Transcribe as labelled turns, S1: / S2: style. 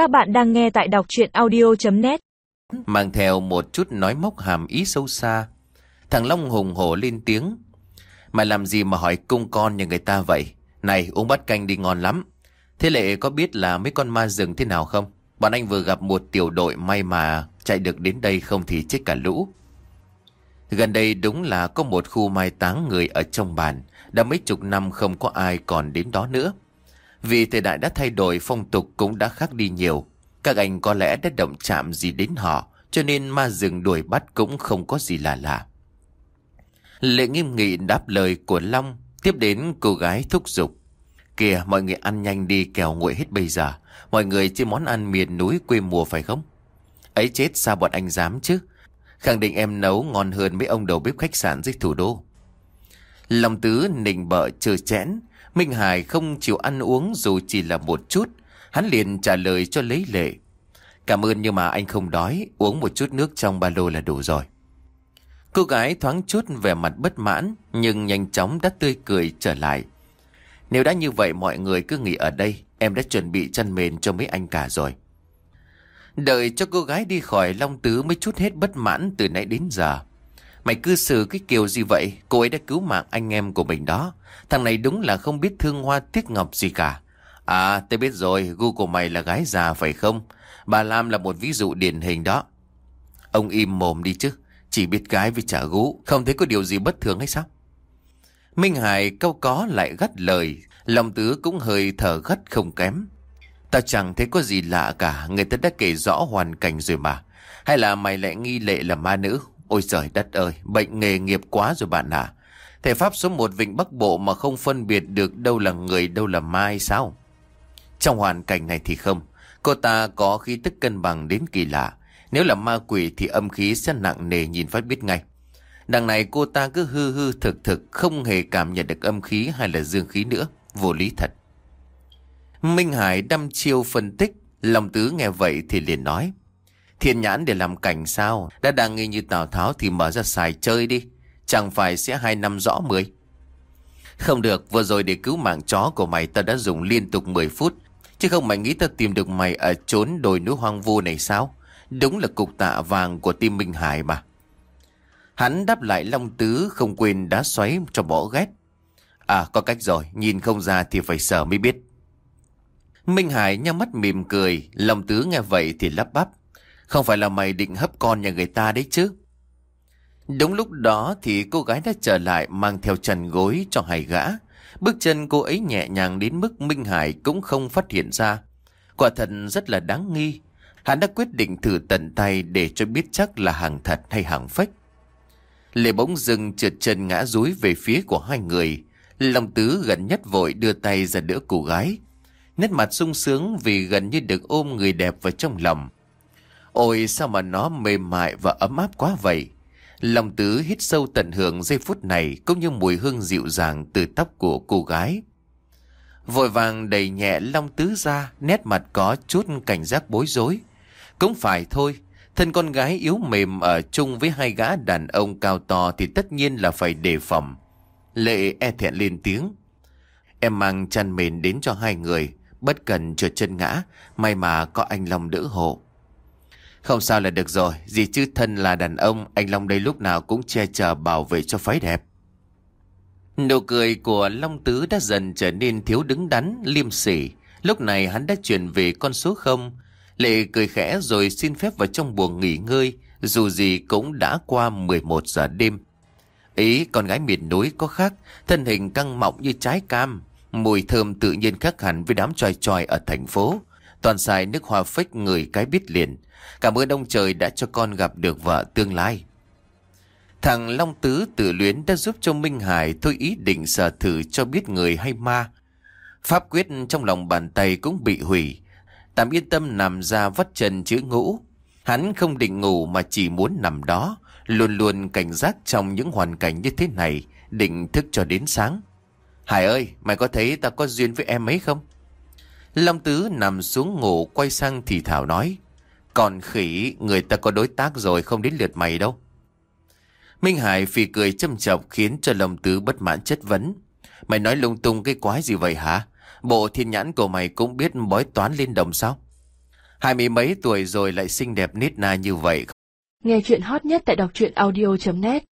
S1: Các bạn đang nghe tại đọc chuyện audio.net
S2: Mang theo một chút nói móc hàm ý sâu xa, Thằng Long hùng hổ lên tiếng. Mày làm gì mà hỏi cung con như người ta vậy? Này, uống bát canh đi ngon lắm. Thế lệ có biết là mấy con ma rừng thế nào không? Bọn anh vừa gặp một tiểu đội may mà chạy được đến đây không thì chết cả lũ. Gần đây đúng là có một khu mai táng người ở trong bản, Đã mấy chục năm không có ai còn đến đó nữa. Vì thời đại đã thay đổi, phong tục cũng đã khác đi nhiều. Các anh có lẽ đã động chạm gì đến họ, Cho nên ma rừng đuổi bắt cũng không có gì lạ lạ. Lệ nghiêm nghị đáp lời của Long, Tiếp đến cô gái thúc giục. Kìa, mọi người ăn nhanh đi, kẻo nguội hết bây giờ. Mọi người chỉ món ăn miền núi quê mùa phải không? Ấy chết, sao bọn anh dám chứ? Khẳng định em nấu ngon hơn mấy ông đầu bếp khách sạn dưới thủ đô. Lòng tứ nịnh bợ chờ chẽn. Minh Hải không chịu ăn uống dù chỉ là một chút. Hắn liền trả lời cho lấy lệ. Cảm ơn nhưng mà anh không đói, Uống một chút nước trong ba lô là đủ rồi. Cô gái thoáng chút vẻ mặt bất mãn, Nhưng nhanh chóng đã tươi cười trở lại. Nếu đã như vậy, mọi người cứ nghỉ ở đây. Em đã chuẩn bị chăn mền cho mấy anh cả rồi. Đợi cho cô gái đi khỏi Long Tứ mới chút hết bất mãn từ nãy đến giờ. Mày cư xử cái kiểu gì vậy? Cô ấy đã cứu mạng anh em của mình đó. Thằng này đúng là không biết thương hoa tiếc ngọc gì cả. À tôi biết rồi, Gu của mày là gái già phải không? Bà Lam là một ví dụ điển hình đó. Ông im mồm đi chứ, Chỉ biết gái với trả gú, Không thấy có điều gì bất thường hay sao? Minh Hải câu có lại gắt lời, Lòng tứ cũng hơi thở gắt không kém. Tao chẳng thấy có gì lạ cả, Người ta đã kể rõ hoàn cảnh rồi mà. Hay là mày lại nghi lệ là ma nữ? Ôi trời đất ơi, Bệnh nghề nghiệp quá rồi bạn à. Thể pháp số một Vịnh Bắc Bộ mà không phân biệt được đâu là người, đâu là ma sao? Trong hoàn cảnh này thì không. Cô ta có khí tức cân bằng đến kỳ lạ. Nếu là ma quỷ thì âm khí sẽ nặng nề nhìn phát biết ngay. Đằng này cô ta cứ hư hư thực thực, Không hề cảm nhận được âm khí hay là dương khí nữa. Vô lý thật. Minh Hải đăm chiêu phân tích Lòng tứ nghe vậy thì liền nói Thiên nhãn để làm cảnh sao? Đã đang nghi như Tào Tháo thì mở ra xài chơi đi. Chẳng phải sẽ hai năm rõ mười. Không được, Vừa rồi để cứu mạng chó của mày Ta đã dùng liên tục 10 phút. Chứ không mày nghĩ ta tìm được mày Ở trốn đồi núi hoang vu này sao? Đúng là cục tạ vàng của tim Minh Hải mà. Hắn đáp lại Long Tứ Không quên đá xoáy cho bỏ ghét. À có cách rồi, Nhìn không ra thì phải sợ mới biết. Minh Hải nhắm mắt mỉm cười, Long Tứ nghe vậy thì lắp bắp. Không phải là mày định hấp con nhà người ta đấy chứ Đúng lúc đó thì cô gái đã trở lại mang theo trần gối cho hai gã. Bước chân cô ấy nhẹ nhàng đến mức Minh Hải cũng không phát hiện ra. Quả thật rất là đáng nghi. Hắn đã quyết định thử tận tay để cho biết chắc là hàng thật hay hàng phách. Lệ bỗng dừng trượt chân ngã rúi về phía của hai người. Long tứ gần nhất vội đưa tay ra đỡ cô gái. Nét mặt sung sướng vì gần như được ôm người đẹp vào trong lòng. Ôi sao mà nó mềm mại và ấm áp quá vậy. Lòng tứ hít sâu tận hưởng giây phút này cũng như mùi hương dịu dàng từ tóc của cô gái. Vội vàng đầy nhẹ long tứ ra, nét mặt có chút cảnh giác bối rối. Cũng phải thôi, thân con gái yếu mềm ở chung với hai gã đàn ông cao to thì tất nhiên là phải đề phòng. Lệ e thẹn lên tiếng. Em mang chăn mền đến cho hai người, bất cần trượt chân ngã, may mà có anh Long đỡ hộ. Không sao là được rồi, gì chứ thân là đàn ông, anh Long đây lúc nào cũng che chở bảo vệ cho phái đẹp. Nụ cười của Long Tứ đã dần trở nên thiếu đứng đắn, liêm sỉ. Lúc này hắn đã chuyển về con số không. Lệ cười khẽ rồi xin phép vào trong buồng nghỉ ngơi, dù gì cũng đã qua 11 giờ đêm. Ý con gái miền núi có khác, thân hình căng mọng như trái cam, mùi thơm tự nhiên khác hẳn với đám tròi tròi ở thành phố. Toàn xài nước hoa phách người cái biết liền. Cảm ơn ông trời đã cho con gặp được vợ tương lai. Thằng Long Tứ tự luyến đã giúp cho Minh Hải thôi ý định sở thử cho biết người hay ma. Pháp quyết trong lòng bàn tay cũng bị hủy. Tạm yên tâm nằm ra vắt chân chữ ngũ. Hắn không định ngủ mà chỉ muốn nằm đó, luôn luôn cảnh giác trong những hoàn cảnh như thế này, định thức cho đến sáng. Hải ơi, mày có thấy ta có duyên với em ấy không? Long Tứ nằm xuống ngủ quay sang thì thảo nói. Còn khỉ, người ta có đối tác rồi không đến lượt mày đâu. Minh Hải phì cười châm chọc khiến cho Long Tứ bất mãn chất vấn. Mày nói lung tung cái quái gì vậy hả? Bộ thiên nhãn của mày cũng biết bói toán lên đồng sao? Hai mươi mấy tuổi rồi lại xinh đẹp nít na như vậy.
S3: Nghe chuyện hot nhất tại đọc truyện audio.net